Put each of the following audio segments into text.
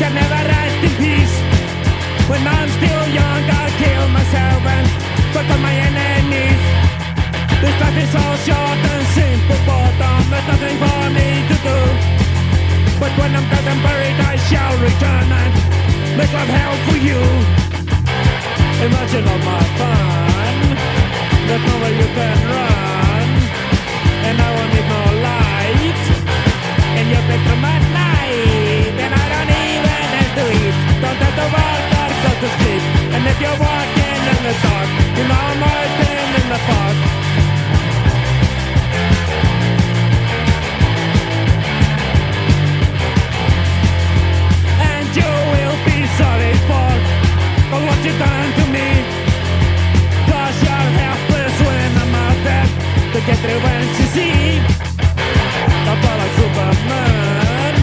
shall never rest in peace. When I'm still young, I'll kill myself and fuck up my enemies. This life is so short and simple, but there's nothing for me to do. But when I'm dead and buried, I shall return and make love hell for you. Imagine all my fun, there's nowhere you can run, and I won't need no light, and you'll become my night. And if you're walking in the dark, you know I'm walking in the park. And you will be sorry for, for what you done to me. Cause you're helpless when I'm out there to get revenge, you see. I feel like Superman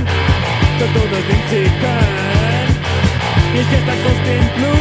to do the things he can. He's just a ghost in blue